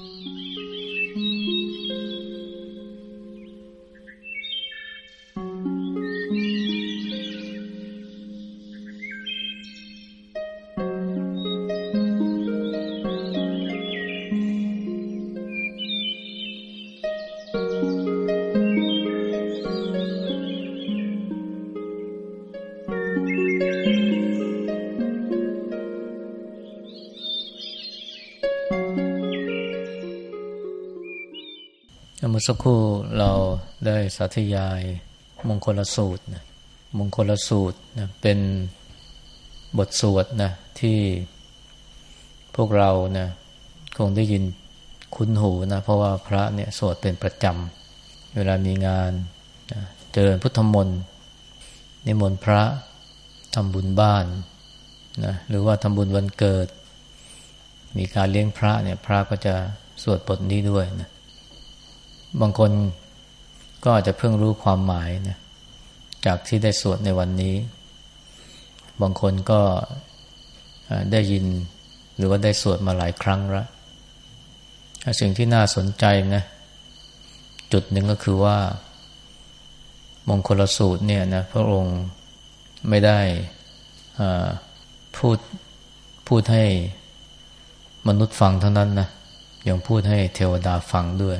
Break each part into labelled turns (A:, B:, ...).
A: เมื่อสักครู่เราได้สาธยายมงคลสูตรนะมงคลสูตรนะเป็นบทสวดนะที่พวกเรานะคงได้ยินคุ้นหูนะเพราะว่าพระเนี่ยสวดเป็นประจำเวลามีงานนะเจริญพุทธมนต์นิมนต์พระทำบุญบ้านนะหรือว่าทำบุญวันเกิด มีการเลี้ยงพระเนี่ยพระก็จะสวดบทนี้ด้วยนะ บางคนก็อาจจะเพิ่งรู้ความหมายนะจากที่ได้สวดในวันนี้ บางคนก็ได้ยินหรือว่าได้สวดมาหลายครั้งล้วสิ่งที่น่าสนใจนะจุดหนึ่งก็คือว่ามงคลสูตรเนี่ยนะพระองค์ไม่ได้พูดพูดให้มนุษย์ฟังเท่านั้นนะยังพูดให้เทวดาฟังด้วย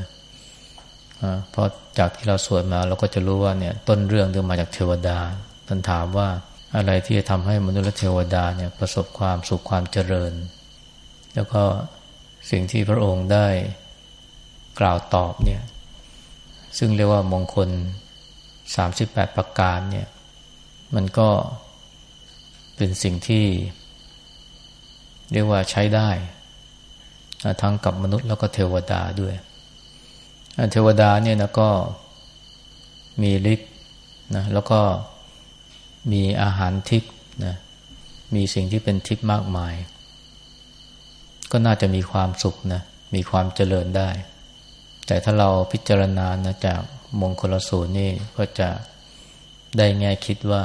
A: เพราะจากที่เราสวดมาเราก็จะรู้ว่าเนี่ยต้นเรื่องเรื่องมาจากเทวดาท่านถามว่าอะไรที่จะทำให้มนุษย์และเทวดาเนี่ยประสบความสุขความเจริญ แล้วก็สิ่งที่พระองค์ได้กล่าวตอบเนี่ยซึ่งเรียกว่ามงคล 38 ประการเนี่ยมันก็เป็นสิ่งที่ เรียกว่าใช้ได้ ทั้งกับมนุษย์แล้วก็เทวดาด้วย เทวดาเนี่ยนะก็มีฤทธิ์นะแล้วก็มีอาหารทิพย์นะมีสิ่งที่เป็นทิพย์มากมาย ก็น่าจะมีความสุขนะมีความเจริญได้ แต่ถ้าเราพิจารณานะจากมงคลสูตรนี่ก็จะได้แง่คิดว่า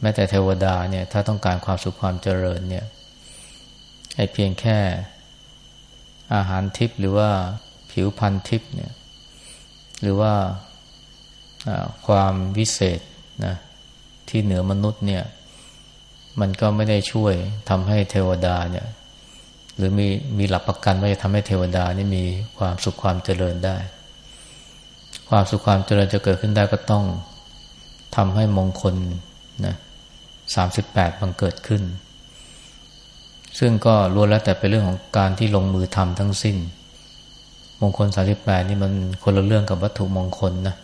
A: แม้แต่เทวดาเนี่ย ถ้าต้องการความสุขความเจริญเนี่ยไอ้เพียงแค่อาหารทิพย์หรือว่า ผิวพันทิพย์เนี่ยหรือว่าความวิเศษนะที่เหนือมนุษย์เนี่ย มันก็ไม่ได้ช่วยทำให้เทวดาเนี่ย หรือมีมีหลักประกันว่าจะทำให้เทวดานี่มีความสุขความเจริญได้ ความสุขความเจริญจะเกิดขึ้นได้ก็ต้องทำให้มงคลนะสามสิบแปดบังเกิดขึ้น ซึ่งก็ล้วนแล้วแต่เป็นเรื่องของการที่ลงมือทำทั้งสิ้น มงคลสาสิบแปดนี่มันคนละเรื่องกับวัตถุมงคลนะ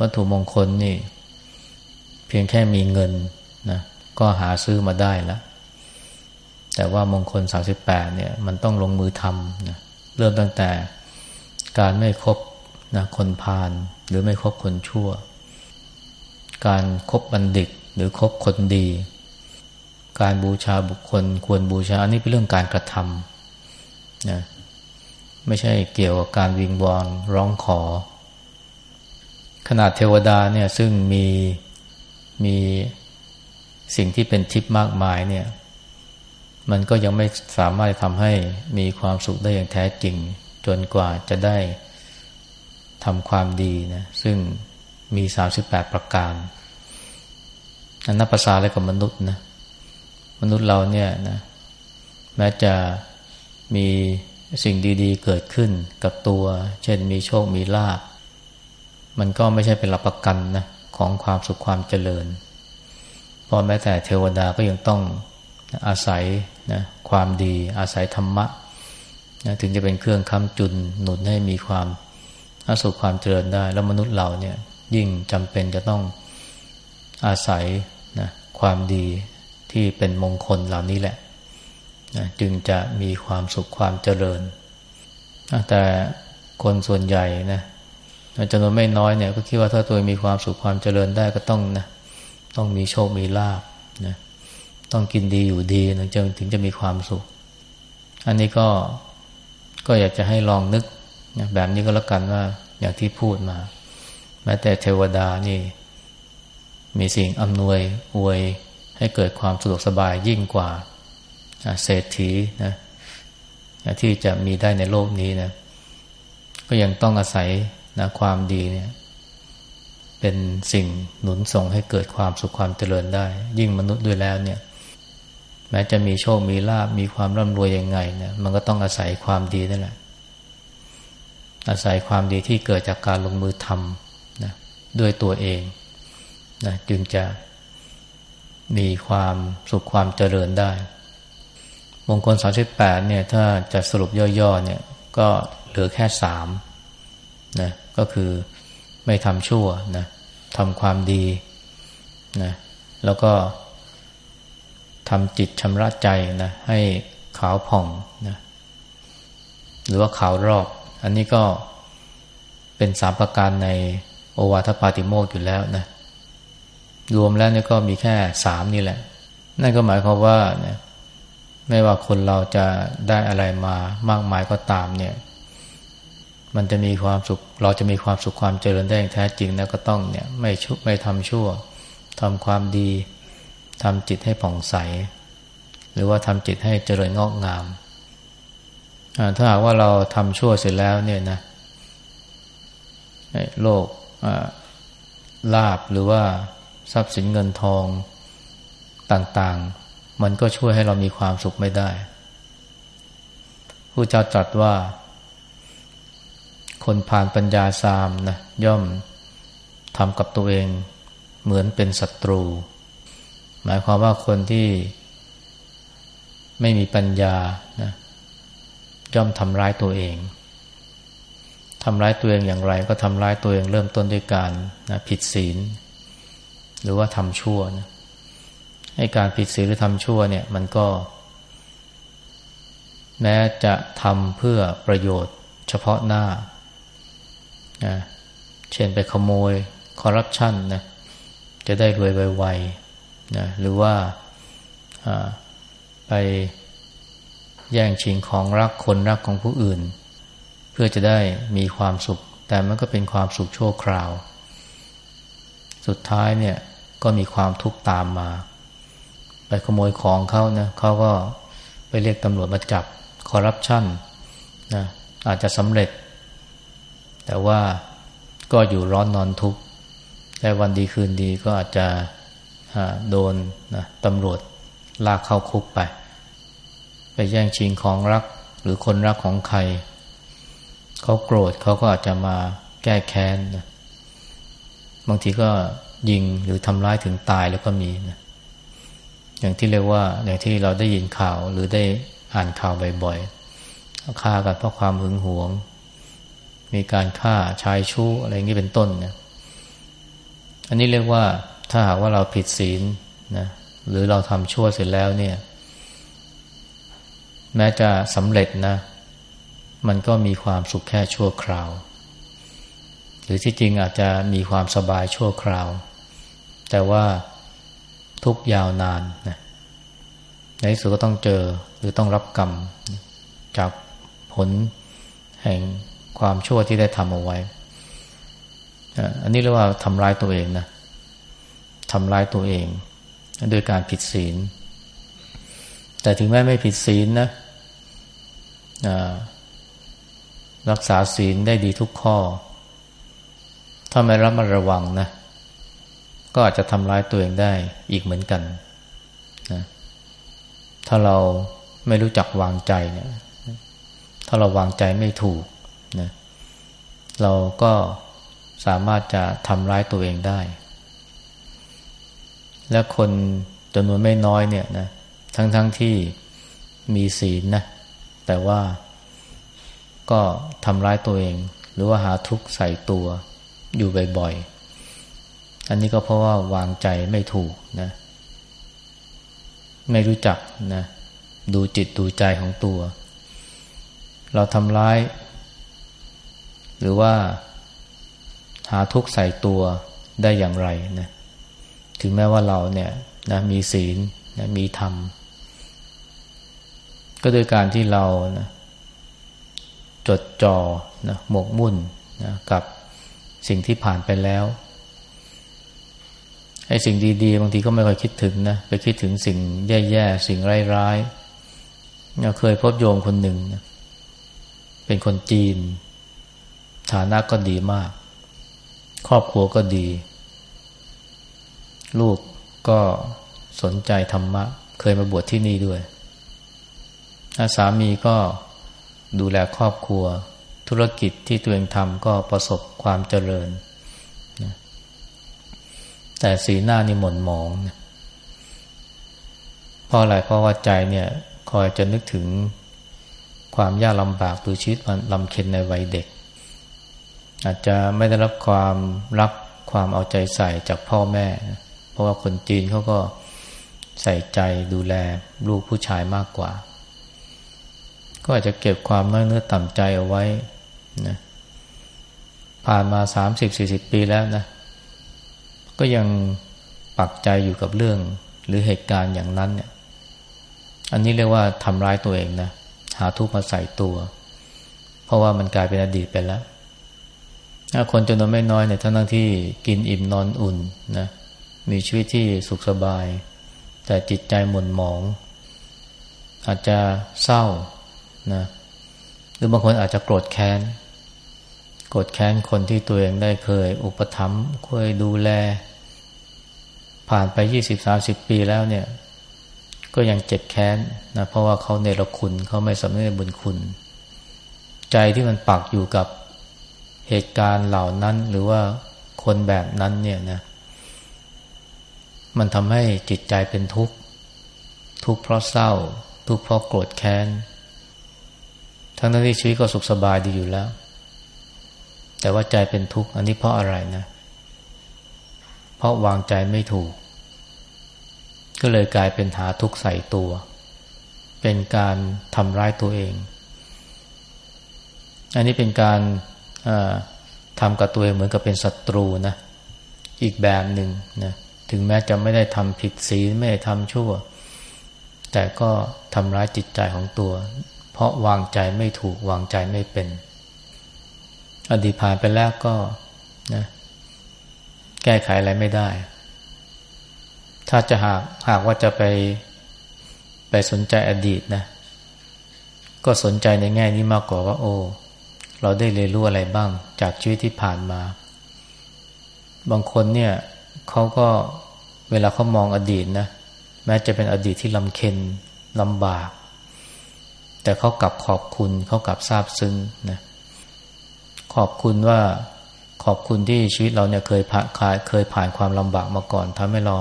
A: วัตถุมงคลนี่ เพียงแค่มีเงินนะก็หาซื้อมาได้แล้วแต่ว่ามงคลสาสิบแปดเนี่ยมันต้องลงมือทำนะเริ่มตั้งแต่การไม่คบนะคนพาลหรือไม่คบคนชั่ว การครบบัณฑิตหรือคบคนดี การบูชาบุคคลควรบูชาอันนี้เป็นเรื่องการกระทำนะ ไม่ใช่เกี่ยวกับการวิงวอนร้องขอ ขนาดเทวดาเนี่ยซึ่งมีมีสิ่งที่เป็นทิพย์มากมายเนี่ย มันก็ยังไม่สามารถทำให้มีความสุขได้อย่างแท้จริง จนกว่าจะได้ทำความดีนะซึ่งมีสามสิบแปดประการอันนับภาษาอะไรกับมนุษย์นะมนุษย์เราเนี่ยนะแม้จะมี สิ่งดีๆ เกิดขึ้นกับตัว เช่นมีโชคมีลาภมันก็ไม่ใช่เป็นหลักประกันนะของความสุขความเจริญ เพราะแม้แต่เทวดาก็ยังต้องอาศัยนะความดีอาศัยธรรมะนะถึงจะเป็นเครื่องค้ำจุนหนุนให้มีความสุขความเจริญได้ แล้วมนุษย์เราเนี่ยยิ่งจำเป็นจะต้องอาศัยนะความดีที่เป็นมงคลเหล่านี้แหละ จึงจะมีความสุขความเจริญ แต่คนส่วนใหญ่นะจำนวนไม่น้อยเนี่ยก็คิดว่าถ้าตัวมีความสุขความเจริญได้ก็ต้องนะต้องมีโชคมีลาบนะต้องกินดีอยู่ดีถึงจะถึงจะมีความสุข อันนี้ก็ก็อยากจะให้ลองนึกนะแบบนี้ก็แล้วกันว่าอย่างที่พูดมา แม้แต่เทวดานี่ มีสิ่งอำนวยอวยให้เกิดความสะดวกสบายยิ่งกว่า เศรษฐีนะที่จะมีได้ในโลกนี้นะก็ยังต้องอาศัยนะความดีเนี่ย เป็นสิ่งหนุนส่งให้เกิดความสุขความเจริญได้ ยิ่งมนุษย์ด้วยแล้วเนี่ย แม้จะมีโชคมีลาบมีความร่ำรวยยังไงเนี่ยมันก็ต้องอาศัยความดีนั่นแหละ อาศัยความดีที่เกิดจากการลงมือทำนะด้วยตัวเองนะจึงจะมีความสุขความเจริญได้ มงคลสาสิบแปดเนี่ยถ้าจะสรุปย่อๆเนี่ยก็เหลือแค่สามนะก็คือไม่ทำชั่วนะทำความดีนะแล้วก็ทำจิตชำระใจนะให้ขาวผ่องนะหรือว่าขาวรอบ อันนี้ก็เป็นสามประการในโอวาทปาติโมกอยู่แล้วนะรวมแล้วเนี่ยก็มีแค่สามนี่แหละ นั่นก็หมายความว่าเนี่ย ไม่ว่าคนเราจะได้อะไรมามากมายก็ตามเนี่ย มันจะมีความสุข เราจะมีความสุขความเจริญได้อย่างแท้จริงนะก็ต้องเนี่ยไม่ชุไม่ทำชั่วทำความดีทำจิตให้ผ่องใส หรือว่าทำจิตให้เจริญงอกงามถ้าหากว่าเราทำชั่วเสร็จแล้วเนี่ยนะโลกลาบหรือว่าทรัพย์สินเงินทองต่าง มันก็ช่วยให้เรามีความสุขไม่ได้ผู้เจ้าตรัสว่า คนผ่านปัญญาสามนะย่อมทำกับตัวเองเหมือนเป็นศัตรู หมายความว่าคนที่ไม่มีปัญญานะย่อมทำร้ายตัวเองทำร้ายตัวเองอย่างไร ก็ทำร้ายตัวเองเริ่มต้นด้วยการนะผิดศีล หรือว่าทำชั่วนะ ให้การผิดศีลหรือทำชั่วเนี่ย มันก็ แม้จะทำเพื่อประโยชน์เฉพาะหน้านะเช่นไปขโมยคอร์รัปชันนะจะได้รวยไวๆนะหรือว่าไปแย่งชิงของรักคนรักของผู้อื่น เพื่อจะได้มีความสุข แต่มันก็เป็นความสุขชั่วคราว สุดท้ายเนี่ยก็มีความทุกข์ตามมา ไปขโมยของเขานะเขาก็ไปเรียกตำรวจมาจับคอร์รัปชันนะอาจจะสำเร็จ แต่ว่าก็อยู่ร้อนนอนทุกข์แต่วันดีคืนดีก็อาจจะโดนนะตำรวจลากเข้าคุกไป ไปแย่งชิงของรักหรือคนรักของใคร เขาโกรธเขาก็อาจจะมาแก้แค้นนะบางทีก็ยิงหรือทำร้ายถึงตายแล้วก็มีนะ อย่างที่เรียกว่าอย่างที่เราได้ยินข่าวหรือได้อ่านข่าวบ่อยๆฆ่ากันเพราะความหึงหวง มีการฆ่าชายชู้อะไรอย่างนี้เป็นต้นนะอันนี้เรียกว่าถ้าหากว่าเราผิดศีลนะหรือเราทำชั่วเสร็จแล้วเนี่ย แม้จะสำเร็จนะ มันก็มีความสุขแค่ชั่วคราว หรือที่จริงอาจจะมีความสบายชั่วคราว แต่ว่า ทุกยาวนานนะในที่สุดก็ต้องเจอหรือต้องรับกรรม จากผลแห่งความชั่วที่ได้ทำเอาไว้ อันนี้เรียกว่าทำร้ายตัวเองนะทำร้ายตัวเองโดยการผิดศีล แต่ถึงแม้ไม่ผิดศีลนะรักษาศีลได้ดีทุกข้อ ถ้าไม่รับมาระวังนะ ก็อาจจะทำร้ายตัวเองได้อีกเหมือนกันนะถ้าเราไม่รู้จักวางใจเนี่ย ถ้าเราวางใจไม่ถูกนะเราก็สามารถจะทำร้ายตัวเองได้ และคนจำนวนไม่น้อยเนี่ยนะ ทั้งๆทที่มีศีลนะ แต่ว่าก็ทำร้ายตัวเอง หรือว่าหาทุกข์ใส่ตัวอยู่บ่อยๆ อันนี้ก็เพราะว่าวางใจไม่ถูกนะ ไม่รู้จักนะ ดูจิตดูใจของตัว เราทำร้าย หรือว่าหาทุกข์ใส่ตัวได้อย่างไรนะ ถึงแม้ว่าเราเนี่ยนะมีศีลนะมีธรรม ก็โดยการที่เรานะจดจ่อนะหมกมุ่นนะกับสิ่งที่ผ่านไปแล้ว ไอ้สิ่งดีๆ บางทีก็ไม่ค่อยคิดถึงนะไปคิดถึงสิ่งแย่ๆ สิ่งร้ายๆเราเคยพบโยมคนหนึ่งนะเป็นคนจีน ฐานะก็ดีมาก ครอบครัวก็ดี ลูกก็สนใจธรรมะ เคยมาบวชที่นี่ด้วยสามีก็ดูแลครอบครัว ธุรกิจที่ตัวเองทำก็ประสบความเจริญ แต่สีหน้านี่หม่นหมองเพราะอะไรเพราะว่าใจเนี่ย คอยจะนึกถึงความยากลำบากหรือชีวิตลำเค็นในวัยเด็ก อาจจะไม่ได้รับความรักความเอาใจใส่จากพ่อแม่ เพราะว่าคนจีนเขาก็ใส่ใจดูแลลูกผู้ชายมากกว่า ก็อาจจะเก็บความน้อยเนื้อต่ำใจเอาไว้นะผ่านมาสามสิบสี่สิบปีแล้วนะ ก็ยังปักใจอยู่กับเรื่อง หรือเหตุการณ์อย่างนั้นเนี่ย อันนี้เรียกว่าทำร้ายตัวเองนะ หาทุกข์มาใส่ตัว เพราะว่ามันกลายเป็นอดีตไปแล้วคนจำนวนไม่น้อยเนี่ยทั้งที่กินอิ่มนอนอุ่นนะ มีชีวิตที่สุขสบาย แต่จิตใจหม่นหมอง อาจจะเศร้านะ หรือบางคนอาจจะโกรธแค้นโกรธแค้นคนที่ตัวเองได้เคย อุปถัมภ์เคยดูแล ผ่านไปยี่สิบสาสิบปีแล้วเนี่ย ก็ยังเจ็บแค้นนะเพราะว่าเขาเนรคุณเขาไม่สำนึกในบุญคุณ ใจที่มันปักอยู่กับเหตุการณ์เหล่านั้นหรือว่าคนแบบนั้นเนี่ยนะ มันทำให้จิตใจเป็นทุกข์ ทุกข์เพราะเศร้า ทุกข์เพราะโกรธแค้น ทั้งนั้นที่ชีวิตก็สุขสบายดีอยู่แล้ว แต่ว่าใจเป็นทุกข์ อันนี้เพราะอะไรนะ เพราะวางใจไม่ถูก ก็เลยกลายเป็นหาทุกข์ใส่ตัว เป็นการทำร้ายตัวเอง อันนี้เป็นการทำกับตัวเองเหมือนกับเป็นศัตรูนะอีกแบบหนึ่งนะถึงแม้จะไม่ได้ทำผิดศีลไม่ได้ทำชั่ว แต่ก็ทำร้ายจิตใจของตัว เพราะวางใจไม่ถูกวางใจไม่เป็น อดีตผ่านไปแล้วก็นะ แก้ไขอะไรไม่ได้ ถ้าจะหากหากว่าจะไปไปสนใจอดีตนะ ก็สนใจในแง่นี้มากกว่าว่า โอ้ เราได้เรียนรู้อะไรบ้าง จากชีวิตที่ผ่านมา บางคนเนี่ยเขาก็เวลาเขามองอดีตนะแม้จะเป็นอดีตที่ลำเค็นลำบาก แต่เขากลับขอบคุณเขากลับซาบซึ้งนะขอบคุณว่า ขอบคุณที่ชีวิตเราเนี่ยเคยผ่านเคยผ่านความลำบากมาก่อนทำให้เรา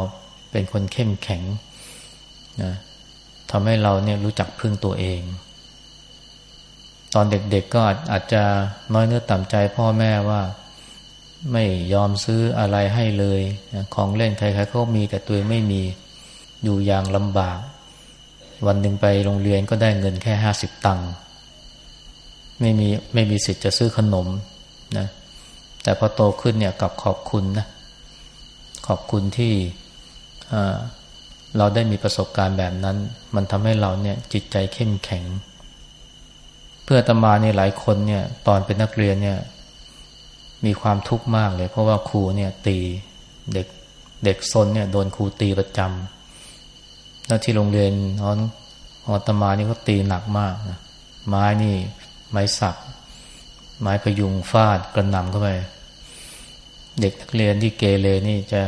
A: เป็นคนเข้มแข็งนะทำให้เราเนี่ยรู้จักพึ่งตัวเอง ตอนเด็กๆก็อาจจะน้อยเนื้อต่ำใจพ่อแม่ว่าไม่ยอมซื้ออะไรให้เลยนะของเล่นใครๆก็มีแต่ตัวไม่มีอยู่อย่างลำบาก วันหนึ่งไปโรงเรียนก็ได้เงินแค่ห้าสิบตังค์ไม่มีไม่มีสิทธิ์จะซื้อขนมนะ แต่พอโตขึ้นเนี่ยกับขอบคุณนะขอบคุณที่เราได้มีประสบการณ์แบบนั้น มันทำให้เราเนี่ยจิตใจเข้มแข็ง เพื่อตมาเนี่ยหลายคนเนี่ยตอนเป็นนักเรียนเนี่ยมีความทุกข์มากเลย เพราะว่าครูเนี่ยตีเด็กเด็กซนเนี่ยโดนครูตีประจำแล้วที่โรงเรียนของอตมานี่ก็ตีหนักมากนะไม้นี่ไม้สัก ไม้พยุงฟาดกระหน่ำเข้าไปเด็กนักเรียนที่เกเรนี่จะ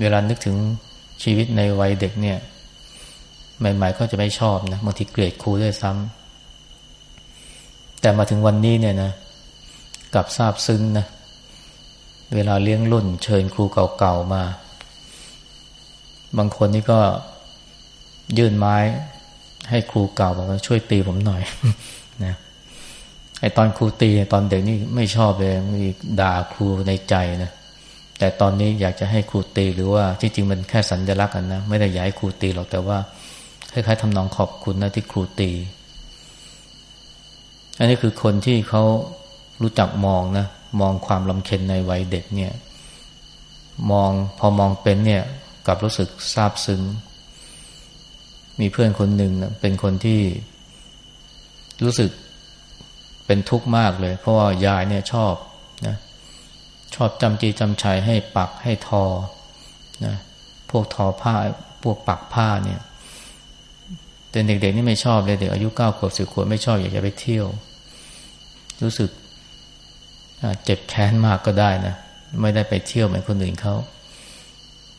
A: เวลานึกถึงชีวิตในวัยเด็กเนี่ย ใหม่ ๆ ก็จะไม่ชอบนะบางทีเกลียดครูด้วยซ้ำแต่มาถึงวันนี้เนี่ยนะกลับทราบซึ้งนะเวลาเลี้ยงรุ่น เชิญครูเก่าๆมา บางคนนี่ก็ยื่นไม้ให้ครูเก่าบอกว่าช่วยตีผมหน่อยนะ ไอตอนครูตีตอนเด็กนี่ไม่ชอบเลยมีด่าครูในใจนะแต่ตอนนี้อยากจะให้ครูตีหรือว่าที่จริงมันแค่สัญลักษณ์กันนะไม่ได้อยากให้ครูตีหรอกแต่ว่าคล้ายๆทำนองขอบคุณนะที่ครูตี อันนี้คือคนที่เขารู้จักมองนะมองความลำเค็นในวัยเด็กเนี่ย มองพอมองเป็นเนี่ยกับรู้สึกซาบซึ้ง มีเพื่อนคนหนึ่งนะเป็นคนที่รู้สึก เป็นทุกข์มากเลย เพราะว่ายายเนี่ยชอบนะชอบจำจีจำชัยให้ปักให้ทอนะพวกทอผ้าพวกปักผ้าเนี่ยแต่เด็กๆนี่ไม่ชอบเลยเด็กอายุเก้าขวบสิบขวบไม่ชอบอยากจะไปเที่ยว รู้สึกเจ็บแค้นมากก็ได้นะไม่ได้ไปเที่ยวเหมือนคนอื่นเขา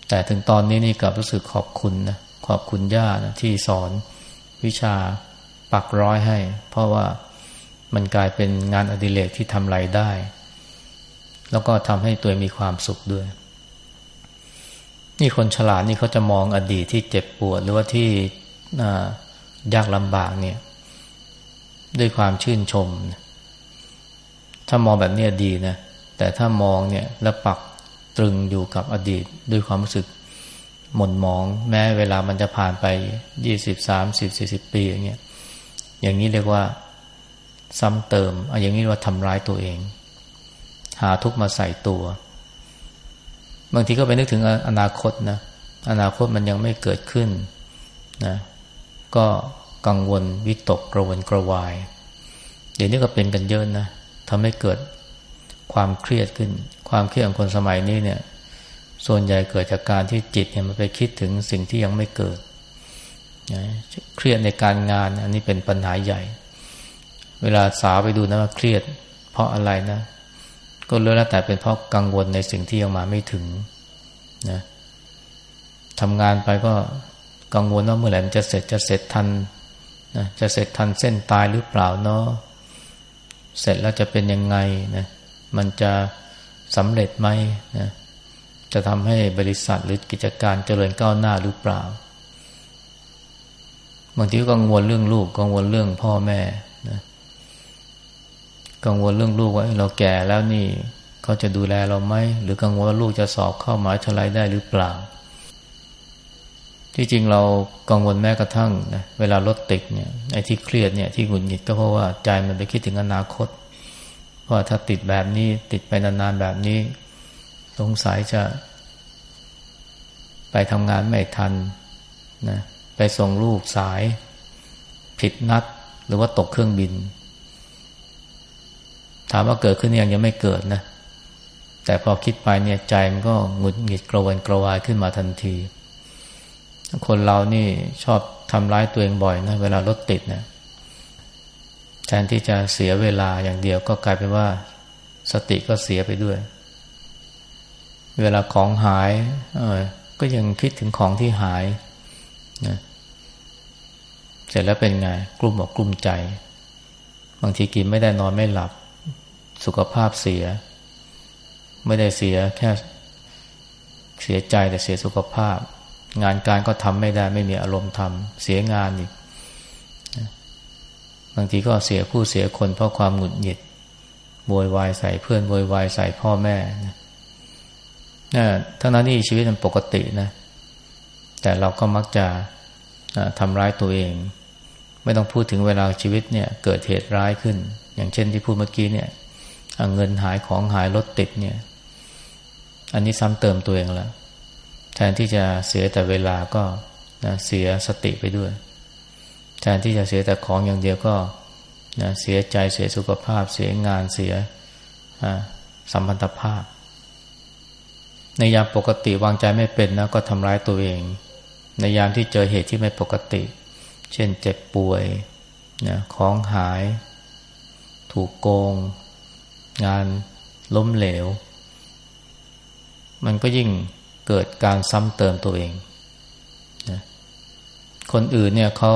A: แต่ถึงตอนนี้นี่กลับรู้สึกขอบคุณนะขอบคุณย่านะที่สอนวิชาปักร้อยให้ เพราะว่า มันกลายเป็นงานอดิเรกที่ทำไรได้ แล้วก็ทำให้ตัวมีความสุขด้วย นี่คนฉลาดนี่เขาจะมองอดีตที่เจ็บปวด หรือว่าที่ยากลำบากเนี่ย ด้วยความชื่นชม ถ้ามองแบบนี้ดีนะ แต่ถ้ามองเนี่ยแล้วปักตรึงอยู่กับอดีต ด้วยความรู้สึกหม่นหมอง แม้เวลามันจะผ่านไปยี่สิบสามสิบสี่สิบปีอย่างเงี้ยอย่างนี้เรียกว่า ซ้ำเติมเอาอย่างนี้ว่าทำร้ายตัวเอง หาทุกมาใส่ตัว บางทีก็ไปนึกถึงอนาคตนะอนาคตมันยังไม่เกิดขึ้นนะก็กังวลวิตกกระวนกระวาย เดี๋ยวนี้ก็เป็นกันเยอะนะทำให้เกิดความเครียดขึ้น ความเครียดของคนสมัยนี้เนี่ย ส่วนใหญ่เกิดจากการที่จิตเนี่ยมันไปคิดถึงสิ่งที่ยังไม่เกิดเครียดในการงาน อันนี้เป็นปัญหาใหญ่ เวลาสาวไปดูนะว่าเครียด เพราะอะไรนะ ก็รู้แล้วแต่เป็นเพราะกังวลในสิ่งที่ยังมาไม่ถึงนะทำงานไปก็กังวลว่าเมื่อไหร่มันจะเสร็จจะเสร็จทันนะจะเสร็จทันเส้นตายหรือเปล่าเนาะเสร็จแล้วจะเป็นยังไงนะมันจะสำเร็จไหมนะจะทำให้บริษัทหรือกิจการเจริญก้าวหน้าหรือเปล่าบางทีก็กังวลเรื่องลูกกังวลเรื่องพ่อแม่ กังวลเรื่องลูกว่าเราแก่แล้วนี่เขาจะดูแลเราไหมหรือกังวลว่าลูกจะสอบเข้ามหาวิทยาลัยได้หรือเปล่า ที่จริงเรากังวลแม้กระทั่งนะเวลารถติดเนี่ยไอ้ที่เครียดเนี่ยที่หงุดหงิดก็เพราะว่าใจมันไปคิดถึงอนาคตว่าถ้าติดแบบนี้ติดไปนานๆแบบนี้ สงสัยจะ ไปทำงานไม่ทันนะไปส่งลูกสาย ผิดนัดหรือว่าตกเครื่องบิน ถามว่าเกิดขึ้นยังยังไม่เกิดนะ แต่พอคิดไปเนี่ยใจมันก็หงุดหงิดกระวนกระวายขึ้นมาทันที คนเรานี่ชอบทำร้ายตัวเองบ่อยนะเวลารถติดนะแทนที่จะเสียเวลาอย่างเดียวก็กลายเป็นว่าสติก็เสียไปด้วย เวลาของหายเออก็ยังคิดถึงของที่หายนะเสร็จแล้วเป็นไง กลุ่มอกกลุ่มใจ บางทีกินไม่ได้นอนไม่หลับ สุขภาพเสีย ไม่ได้เสียแค่เสียใจแต่เสียสุขภาพ งานการก็ทำไม่ได้ ไม่มีอารมณ์ทำเสียงานอีกบางทีก็เสียผู้เสียคนเพราะความหงุดหงิดโวยวายใส่เพื่อนโวยวายใส่พ่อแม่นะนะทั้งนั้นนี่ชีวิตมันปกตินะ แต่เราก็มักจะทำร้ายตัวเอง ไม่ต้องพูดถึงเวลาชีวิตเนี่ย เกิดเหตุร้ายขึ้น อย่างเช่นที่พูดเมื่อกี้เนี่ย เงินหายของหายรถติดเนี่ย อันนี้ซ้ำเติมตัวเองแล้วแทนที่จะเสียแต่เวลาก็นะเสียสติไปด้วย แทนที่จะเสียแต่ของอย่างเดียวก็นะเสียใจเสียสุขภาพ เสียงานเสียสัมพันธภาพ ในยามปกติวางใจไม่เป็นนะก็ทำร้ายตัวเอง ในยามที่เจอเหตุที่ไม่ปกติ เช่นเจ็บป่วยนะของหาย ถูกโกง งานล้มเหลว มันก็ยิ่งเกิดการซ้ำเติมตัวเองนะคนอื่นเนี่ยเขา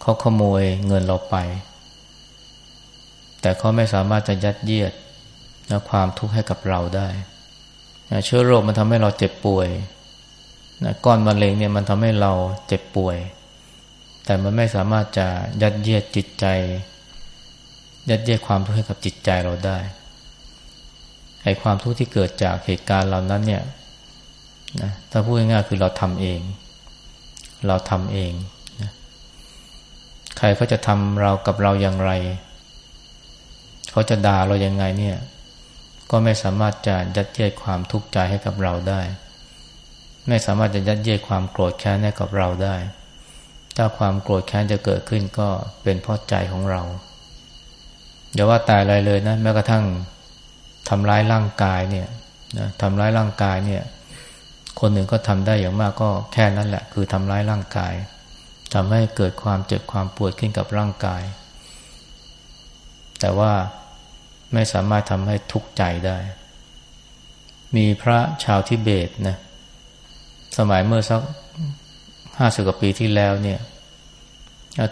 A: เขาขโมยเงินเราไป แต่เขาไม่สามารถจะยัดเยียดนะความทุกข์ให้กับเราได้นะเชื้อโรคมันทำให้เราเจ็บป่วยนะก้อนมะเร็งเนี่ยมันทำให้เราเจ็บป่วย แต่มันไม่สามารถจะยัดเยียดจิตใจ ยัดเยียดความทุกข์ให้กับจิตใจเราได้ไอ้ความทุกข์ที่เกิดจากเหตุการณ์เหล่านั้นเนี่ยนะถ้าพูดง่ายๆคือเราทำเอง เราทำเองใครเขาจะทำเรากับเราอย่างไร เขาจะด่าเราอยังไงเนี่ย ก็ไม่สามารถจะยัดเยียดความทุกข์ใจให้กับเราได้ ไม่สามารถจะยัดเยียดความโกรธแค้นให้กับเราได้ ถ้าความโกรธแค้นจะเกิดขึ้นก็เป็นเพราะใจของเรา อย่าว่าตายอะไรเลยนะแม้กระทั่งทำร้ายร่างกายเนี่ยนะทำร้ายร่างกายเนี่ย คนหนึ่งก็ทำได้อย่างมากก็แค่นั้นแหละ คือทำร้ายร่างกายทำให้เกิดความเจ็บความปวดขึ้นกับร่างกาย แต่ว่าไม่สามารถทำให้ทุกข์ใจได้ มีพระชาวทิเบตนะสมัยเมื่อสักห้าสิบกว่าปีที่แล้วเนี่ย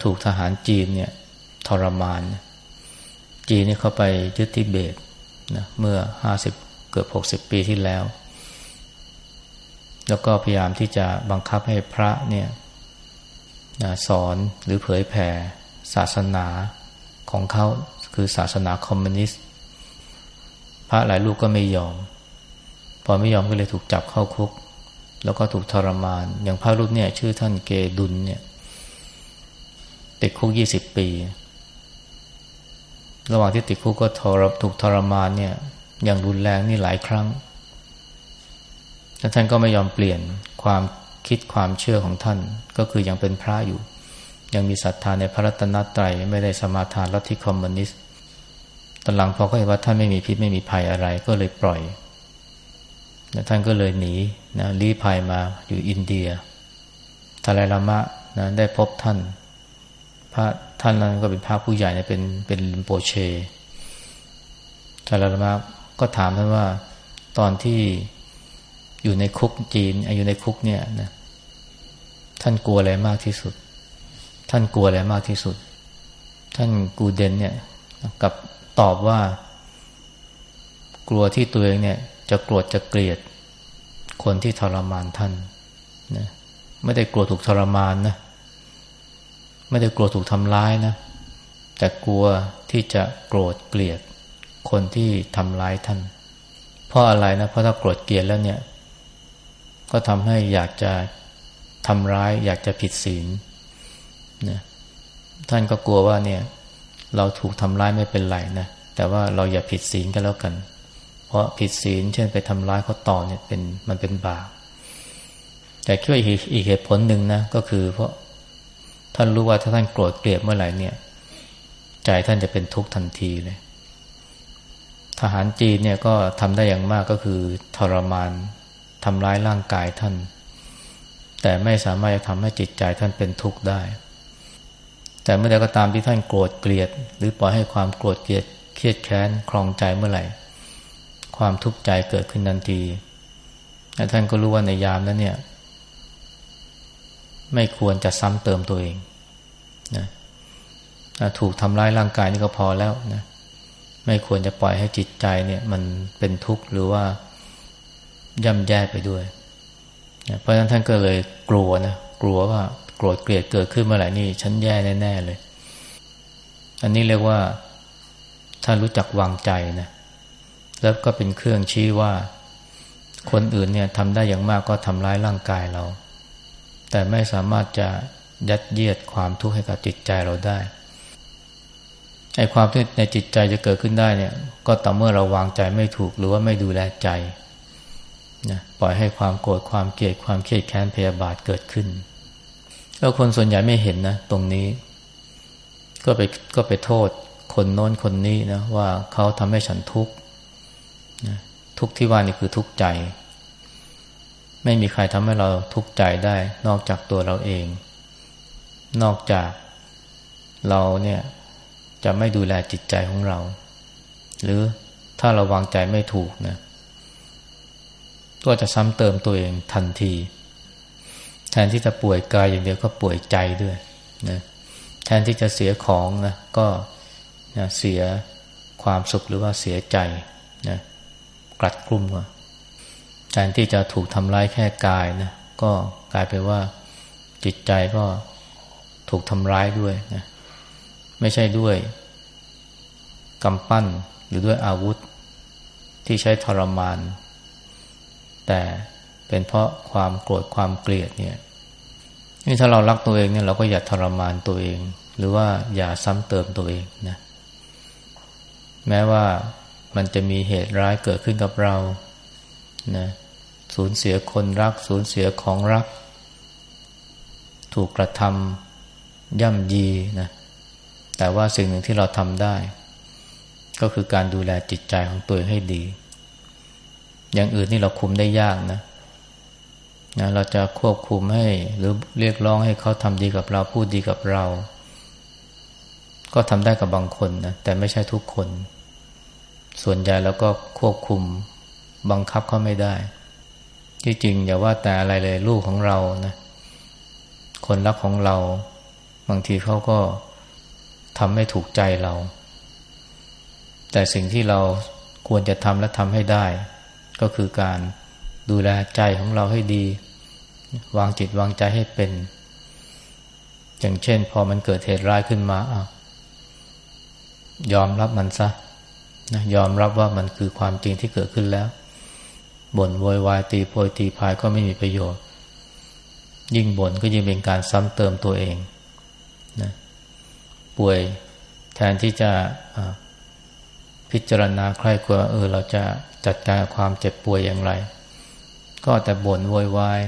A: ถูกทหารจีนเนี่ยทรมาน จีนนี่เข้าไปยึดทิเบตนะเมื่อห้าสิบเกือบหกสิบปีที่แล้ว แล้วก็พยายามที่จะบังคับให้พระเนี่ยนะสอนหรือเผยแผ่ศาสนาของเขาคือศาสนาคอมมิวนิสต์พระหลายลูกก็ไม่ยอม พอไม่ยอมก็เลยถูกจับเข้าคุก แล้วก็ถูกทรมาน อย่างพระรูปเนี่ย ชื่อท่านเกดุลเนี่ยติดคุกยี่สิบปี ระหว่างที่ติดคุกก็ทรถูกทรมานเนี่ย อย่างรุนแรงนี่หลายครั้งแ้ท่านก็ไม่ยอมเปลี่ยนความคิดความเชื่อของท่าน ก็คือยังเป็นพระอยู่ ยังมีศรัทธาในพระรัตนตรัยไม่ได้สมาทานลัทธิคอมมิวนิสต์ตอนหลังพอเขาเห็นว่าท่านไม่มีพิษไม่มีภัยอะไรก็เลยปล่อยแล้วท่านก็เลยหนีนะลี้ภัยมาอยู่อินเดียทาลายลามะนะได้พบท่าน พระ ท่านนั้นก็เป็นพระผู้ใหญ่เนี่ยเป็นเป็นลิมโปเชทาลายลามะก็ถามท่านว่าตอนที่อยู่ในคุกจีนอยู่ในคุกเนี่ยนะท่านกลัวอะไรมากที่สุด ท่านกลัวอะไรมากที่สุด ท่านกูเดนเนี่ยกับตอบว่า กลัวที่ตัวเองเนี่ย จะโกรธจะเกลียด คนที่ทรมานท่านนะไม่ได้กลัวถูกทรมานนะ ไม่ได้กลัวถูกทำร้ายนะ แต่กลัวที่จะโกรธเกลียด คนที่ทำร้ายท่าน เพราะอะไรนะ เพราะถ้าโกรธเกลียดแล้วเนี่ย ก็ทำให้อยากจะทำร้าย อยากจะผิดศีลนะท่านก็กลัวว่าเนี่ย เราถูกทำร้ายไม่เป็นไรนะ แต่ว่าเราอย่าผิดศีลกันแล้วกัน เพราะผิดศีลเช่นไปทำร้ายเขาต่อเนี่ยเป็นมันเป็นบาปแต่คิดว่าอีกเหตุผลหนึ่งนะก็คือเพราะ ท่านรู้ว่าถ้าท่านโกรธเกลียดเมื่อไหร่เนี่ย ใจท่านจะเป็นทุกข์ทันทีเลย ทหารจีนเนี่ยก็ทำได้อย่างมากก็คือทรมานทำร้ายร่างกายท่าน แต่ไม่สามารถจะทำให้จิตใจท่านเป็นทุกข์ได้ แต่เมื่อใดก็ตามที่ท่านโกรธเกลียด หรือปล่อยให้ความโกรธเกลียดเครียดแค้นคลองใจเมื่อไหร่ ความทุกข์ใจเกิดขึ้นทันทีและท่านก็รู้ว่าในยามนั้นเนี่ย ไม่ควรจะซ้ำเติมตัวเองนะถูกทำร้ายร่างกายนี่ก็พอแล้วนะไม่ควรจะปล่อยให้จิตใจเนี่ยมันเป็นทุกข์หรือว่าย่ำแย่ไปด้วยเพราะฉะนั้นท่านก็เลยกลัวนะกลัวว่าโกรธเกลียดเกิดขึ้นเมื่อไหร่นี่ฉันแย่แน่ๆเลย อันนี้เรียกว่าท่านรู้จักวางใจนะแล้วก็เป็นเครื่องชี้ว่า คนอื่นเนี่ยทำได้อย่างมากก็ทำร้ายร่างกายเรา แต่ไม่สามารถจะยัดเยียดความทุกข์ให้กับจิตใจเราได้ไอ้ความที่ในจิตใจจะเกิดขึ้นได้เนี่ย ก็ต่อเมื่อเราวางใจไม่ถูกหรือว่าไม่ดูแลใจนะปล่อยให้ความโกรธความเกลียดความเครียดแค้นพยาบาทเกิดขึ้นแล้วคนส่วนใหญ่ไม่เห็นนะตรงนี้ ก็ไปก็ไปโทษคนโน้นคนนี้นะว่าเขาทำให้ฉันทุกข์นะทุกข์ที่ว่านี่คือทุกข์ใจ ไม่มีใครทำให้เราทุกข์ใจได้ นอกจากตัวเราเอง นอกจากเราเนี่ยจะไม่ดูแลจิตใจของเรา หรือถ้าเราวางใจไม่ถูกนะก็จะซ้ำเติมตัวเองทันที แทนที่จะป่วยกายอย่างเดียวก็ป่วยใจด้วยนะแทนที่จะเสียของนะก็นะเสียความสุขหรือว่าเสียใจนะกลัดกลุ่มว่า แทนที่จะถูกทำร้ายแค่กายนะก็กลายเป็นว่าจิตใจก็ถูกทำร้ายด้วยนะไม่ใช่ด้วยกำปั้นหรือด้วยอาวุธที่ใช้ทรมาน แต่เป็นเพราะความโกรธความเกลียดเนี่ยนี่ถ้าเรารักตัวเองเนี่ยเราก็อย่าทรมานตัวเอง หรือว่าอย่าซ้ำเติมตัวเองนะแม้ว่ามันจะมีเหตุร้ายเกิดขึ้นกับเรา นะสูญเสียคนรัก สูญเสียของรัก ถูกกระทำย่ำยีนะแต่ว่าสิ่งหนึ่งที่เราทำได้ ก็คือการดูแลจิตใจของตัวให้ดี อย่างอื่นนี่เราคุมได้ยากนะนะเราจะควบคุมให้หรือเรียกร้องให้เขาทำดีกับเราพูดดีกับเรา ก็ทำได้กับบางคนนะแต่ไม่ใช่ทุกคน ส่วนใหญ่แล้วก็ควบคุม บังคับเขาไม่ได้ ที่จริงอย่าว่าแต่อะไรเลยลูกของเรานะคนรักของเรา บางทีเขาก็ทำไม่ถูกใจเรา แต่สิ่งที่เราควรจะทำและทำให้ได้ ก็คือการดูแลใจของเราให้ดี วางจิตวางใจให้เป็น อย่างเช่น พอมันเกิดเหตุร้ายขึ้นมาอ้าวยอมรับมันซะนะยอมรับว่ามันคือความจริงที่เกิดขึ้นแล้ว บ่นโวยวายตีโพยตีพายก็ไม่มีประโยชน์ ยิ่งบ่นก็ยิ่งเป็นการซ้ำเติมตัวเองนะป่วยแทนที่จะพิจารณาใครกว่าเออเราจะจัดการความเจ็บป่วยอย่างไร ก็แต่บ่นโวยวาย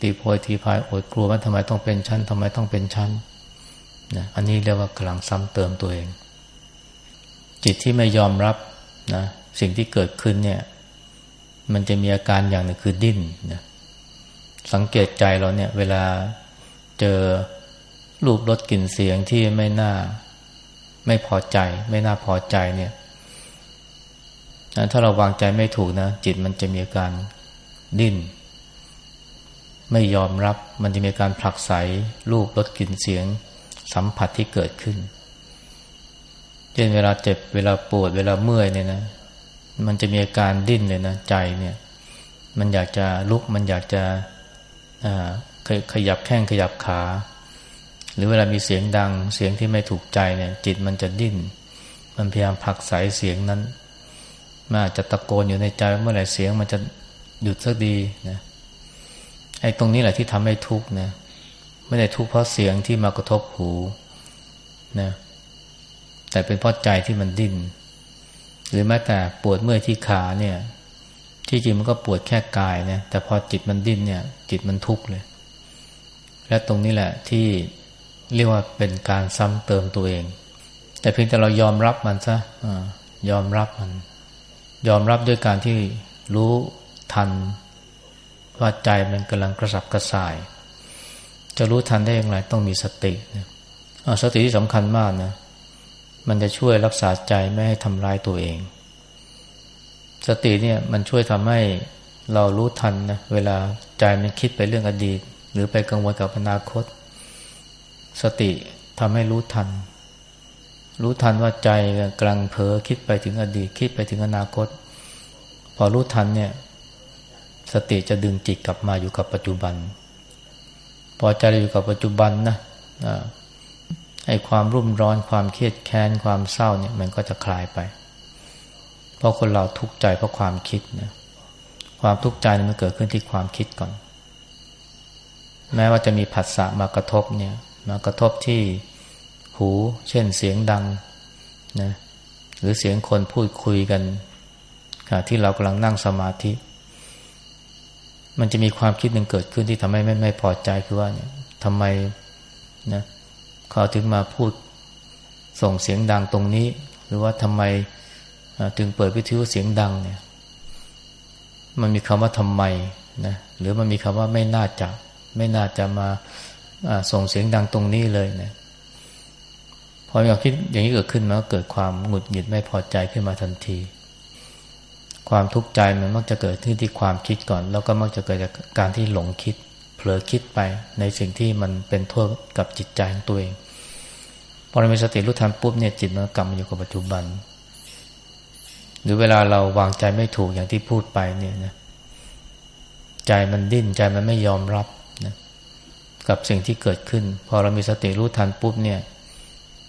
A: ตีโพยตีพายโอดกลัวว่าทำไมต้องเป็นชั้นทำไมต้องเป็นชั้นนะอันนี้เรียกว่ากำลังซ้ำเติมตัวเอง จิตที่ไม่ยอมรับนะสิ่งที่เกิดขึ้นเนี่ย มันจะมีอาการอย่างหนึ่งคือดิ้นนะสังเกตใจเราเนี่ย เวลาเจอรูปรสกลิ่นเสียงที่ไม่น่า ไม่พอใจ ไม่น่าพอใจเนี่ยถ้าเราวางใจไม่ถูกนะ จิตมันจะมีอาการดิ้น ไม่ยอมรับมันจะมีการผลักไสรูปรสกลิ่นเสียง สัมผัสที่เกิดขึ้นเช่นเวลาเจ็บเวลาปวดเวลาเมื่อยเนี่ยนะ มันจะมีอาการดิ้นเลยนะใจเนี่ย มันอยากจะลุกมันอยากจะขยับแข้งขยับขา หรือเวลามีเสียงดัง เสียงที่ไม่ถูกใจเนี่ย จิตมันจะดิ้น มันพยายามผลักสายเสียงนั้นมาจะตะโกนอยู่ในใจเมื่อไหร่เสียงมันจะหยุดสักดีนะไอ้ตรงนี้แหละที่ทำให้ทุกข์นะไม่ได้ทุกข์เพราะเสียงที่มากระทบหูนะแต่เป็นเพราะใจที่มันดิ้น หรือแม้แต่ปวดเมื่อยที่ขาเนี่ย ที่จริงมันก็ปวดแค่กายนะแต่พอจิตมันดิ้นเนี่ย จิตมันทุกข์เลย และตรงนี้แหละที่เรียกว่าเป็นการซ้ำเติมตัวเอง แต่เพียงแต่เรายอมรับมันซะยอมรับมัน ยอมรับด้วยการที่รู้ทัน ว่าใจมันกำลังกระสับกระส่าย จะรู้ทันได้อย่างไรต้องมีสตินะสติที่สำคัญมากนะ มันจะช่วยรักษาใจไม่ให้ทำร้ายตัวเอง สติเนี่ยมันช่วยทำให้เรารู้ทันนะเวลาใจมันคิดไปเรื่องอดีต หรือไปกังวลกับอนาคต สติทำให้รู้ทัน รู้ทันว่าใจกำลังเผลอคิดไปถึงอดีต คิดไปถึงอนาคต พอรู้ทันเนี่ย สติจะดึงจิตกลับมาอยู่กับปัจจุบัน พอใจอยู่กับปัจจุบันนะ ไอ้ความรุ่มร้อนความเครียดแค้นความเศร้าเนี่ยมันก็จะคลายไป เพราะคนเราทุกข์ใจเพราะความคิดนะความทุกข์ใจมันเกิดขึ้นที่ความคิดก่อน แม้ว่าจะมีผัสสะมากระทบเนี่ย มากระทบที่หู เช่นเสียงดังนะหรือเสียงคนพูดคุยกันที่เรากำลังนั่งสมาธิ มันจะมีความคิดหนึ่งเกิดขึ้นที่ทำให้ไม่ไม่พอใจคือว่าเนี่ยทำไมนะเขาถึงมาพูดส่งเสียงดังตรงนี้ หรือว่าทำไมถึงเปิดวิทยุเสียงดังเนี่ย มันมีคำว่าทำไมนะหรือมันมีคำว่าไม่น่าจะ ไม่น่าจะมาส่งเสียงดังตรงนี้เลยเนะพอมีควาคิดอย่างนี้เกิดขึ้นมาก็เกิดความหงุดหงิดไม่พอใจขึ้นมาทันที ความทุกข์ใจมันมักจะเกิดขึ้นที่ความคิดก่อน แล้วก็มักจะเกิดจากการที่หลงคิด เผลอคิดไปในสิ่งที่มันเป็นโทษกับจิตใจของตัวเอง อเรามีสติรู้ทันปุ๊บเนี่ยจิตมันกลับมาอยู่กับปัจจุบัน หรือเวลาเราวางใจไม่ถูกอย่างที่พูดไปเนี่ยนะใจมันดิ้นใจมันไม่ยอมรับกับสิ่งที่เกิดขึ้น พอเรามีสติรู้ทันปุ๊บเนี่ย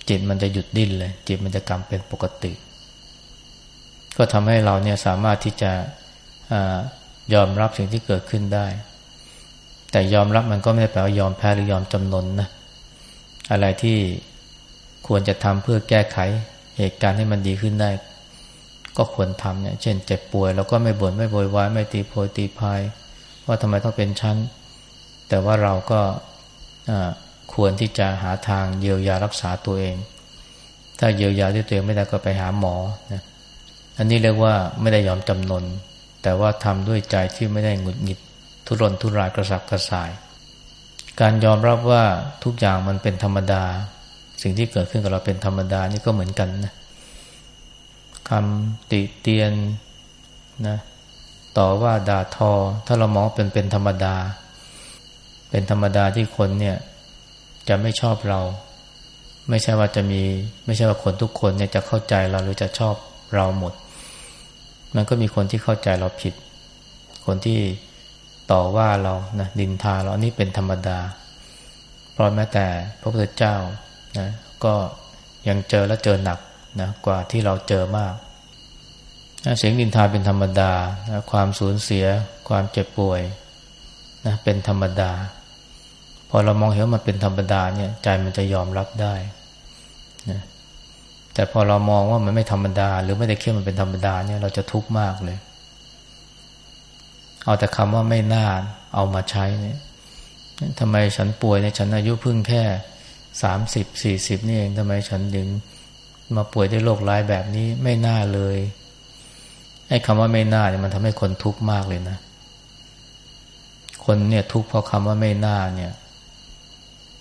A: จิตมันจะหยุดดิ้นเลย จิตมันจะกลับเป็นปกติ ก็ทำให้เราเนี่ยสามารถที่จะอยอมรับสิ่งที่เกิดขึ้นได้ แต่ยอมรับมันก็ไม่ได้แปลว่ายอมแพ้หรือยอมจำนนนะอะไรที่ ควรจะทำเพื่อแก้ไขเหตุการณ์ให้มันดีขึ้นได้ ก็ควรทำเนี่ยเช่นเจ็บป่วยเราก็ไม่บน่นไม่โวยวายไม่ตีโพยตีพายว่าทำไมต้องเป็นชั้น แต่ว่าเราก็ควรที่จะหาทางเยียวยารักษาตัวเอง ถ้าเยียวยาด้วยตัวเองไม่ได้ก็ไปหาหมอนะอันนี้เรียกว่าไม่ได้ยอมจำนน แต่ว่าทำด้วยใจที่ไม่ได้หงุดหงิด ทุรนทุรายกระสับกระส่าย การยอมรับว่าทุกอย่างมันเป็นธรรมดา สิ่งที่เกิดขึ้นกับเราเป็นธรรมดานี่ก็เหมือนกันนะคำติเตียนนะต่อว่าด่าทอ ถ้าเรามองเป็นเป็นธรรมดา เป็นธรรมดาที่คนเนี่ยจะไม่ชอบเรา ไม่ใช่ว่าจะมี ไม่ใช่ว่าคนทุกคนเนี่ยจะเข้าใจเราหรือจะชอบเราหมด มันก็มีคนที่เข้าใจเราผิด คนที่ต่อว่าเรานะดินทาเราอันนี้เป็นธรรมดา เพราะแม้แต่พระพุทธเจ้า นะก็ยังเจอและเจอหนักนะกว่าที่เราเจอมากเสียงดินทาเป็นธรรมดานะความสูญเสีย ความเจ็บป่วยนะเป็นธรรมดา พอเรามองเห็นว่ามันเป็นธรรมดาเนี่ยใจมันจะยอมรับได้นะแต่พอเรามองว่ามันไม่ธรรมดา หรือไม่ได้คิดมันเป็นธรรมดาเนี่ยเราจะทุกข์มากเลย เอาแต่คำว่าไม่น่าเอามาใช้เนี่ยทำไมฉันป่วยเนี่ยฉันอายุเพิ่งแค่ สามสิบสี่สิบนี่เองทำไมฉันถึงมาป่วยด้วยโรคร้ายแบบนี้ไม่น่าเลยไอ้คำว่าไม่น่าเนี่ยมันทำให้คนทุกข์มากเลยนะ คนเนี่ยทุกข์เพราะคำว่าไม่น่าเนี่ย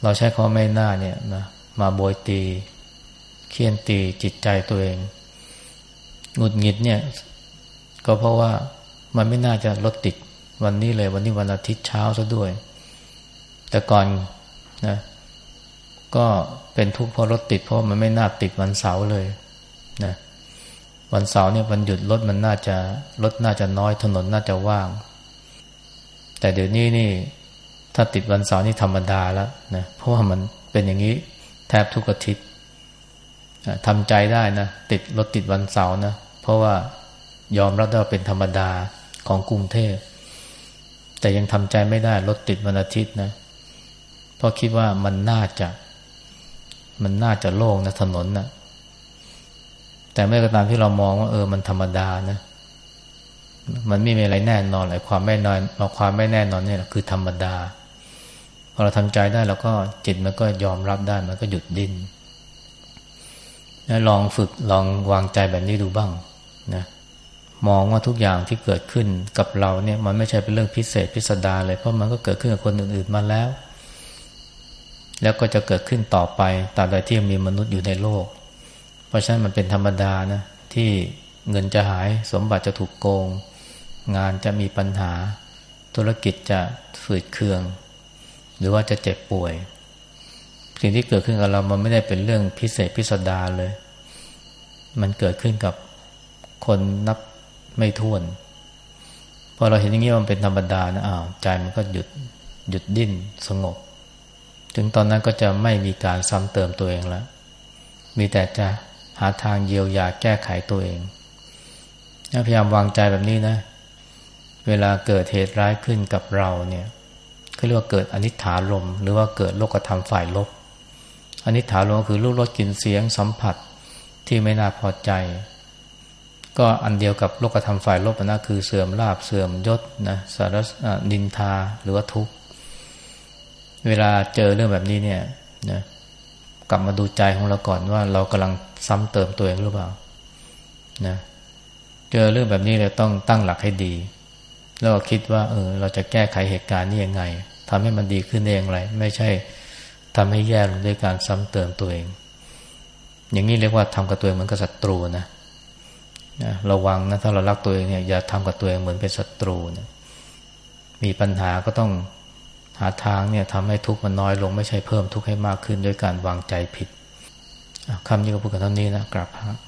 A: เราใช้คำว่าไม่น่าเนี่ยนะมาโบยตีเคี่ยนตีจิตใจตัวเองหงุดหงิดเนี่ย ก็เพราะว่ามันไม่น่าจะรถติดวันนี้เลย วันนี้วันอาทิตย์เช้าซะด้วย แต่ก่อนนะ ก็เป็นทุกข์เพราะรถติดเพราะมันไม่น่าติดวันเสาร์เลยนะวันเสาร์เนี่ยวันหยุดรถมันน่าจะรถน่าจะน้อยถนนน่าจะว่าง แต่เดี๋ยวนี้นี่ ถ้าติดวันเสาร์นี่ธรรมดาแล้วนะเพราะว่ามันเป็นอย่างนี้แทบทุกอาทิตย์ทำใจได้นะติดรถติดวันเสาร์นะเพราะว่ายอมรับว่าเป็นธรรมดาของกรุงเทพแต่ยังทำใจไม่ได้รถติดวันอาทิตย์นะเพราะคิดว่ามันน่าจะ มันน่าจะโล่งนะถนนนะแต่เมื่อตามที่เรามองว่าเออมันธรรมดานะ มันไม่มีอะไรแน่นอนเลยความไม่นอนมาความไม่แน่นอนเนี่ยคือธรรมดาพอเราทำใจได้แล้วก็จิตมันก็ยอมรับได้มันก็หยุดดิ้นลองฝึกลองวางใจแบบนี้ดูบ้างนะมองว่าทุกอย่างที่เกิดขึ้นกับเราเนี่ย มันไม่ใช่เป็นเรื่องพิเศษพิสดารเลยเพราะมันก็เกิดขึ้นกับคนอื่นๆมาแล้ว แล้วก็จะเกิดขึ้นต่อไปตราบใดที่ยังมีมนุษย์อยู่ในโลก เพราะฉะนั้นมันเป็นธรรมดานะที่เงินจะหายสมบัติจะถูกโกง งานจะมีปัญหา ธุรกิจจะฝืดเคือง หรือว่าจะเจ็บป่วย สิ่งที่เกิดขึ้นกับเรามันไม่ได้เป็นเรื่องพิเศษพิสดารเลย มันเกิดขึ้นกับคนนับไม่ถ้วนพอเราเห็นอย่างนี้มันเป็นธรรมดานะอ้าวใจมันก็หยุดหยุดดิ้นสงบ ถึงตอนนั้นก็จะไม่มีการซ้ำเติมตัวเองแล้ว มีแต่จะหาทางเยียวยาแก้ไขตัวเองพยายามวางใจแบบนี้นะ เวลาเกิดเหตุร้ายขึ้นกับเราเนี่ยเขาเรียกว่าเกิดอนิถาลม หรือว่าเกิดโลกธรรมฝ่ายลบ อนิถาลมคือรูปรสกลิ่นเสียงสัมผัสที่ไม่น่าพอใจ ก็อันเดียวกับโลกธรรมฝ่ายลบนะคือเสื่อมลาบเสื่อมยศนะสารนินทาหรือว่าทุกข์ เวลาเจอเรื่องแบบนี้เนี่ยนะกลับมาดูใจของเราก่อนว่าเรากำลังซ้ำเติมตัวเองหรือเปล่านะเจอเรื่องแบบนี้เราต้องตั้งหลักให้ดี แล้วก็คิดว่า เออ เราจะแก้ไขเหตุการณ์นี้ยังไงทำให้มันดีขึ้นได้อย่างไร ไม่ใช่ทำให้แย่ลงด้วยการซ้ำเติมตัวเอง อย่างนี้เรียกว่าทำกับตัวเองเหมือนกับศัตรูนะนะระวังนะถ้าเรารักตัวเองเนี่ยอย่าทำกับตัวเองเหมือนเป็นศัตรูนะมีปัญหาก็ต้อง หาทางเนี่ยทำให้ทุกข์มันน้อยลงไม่ใช่เพิ่มทุกข์ให้มากขึ้นด้วยการวางใจผิดคำนี้ก็พูดกันเท่านี้นะกราบพระ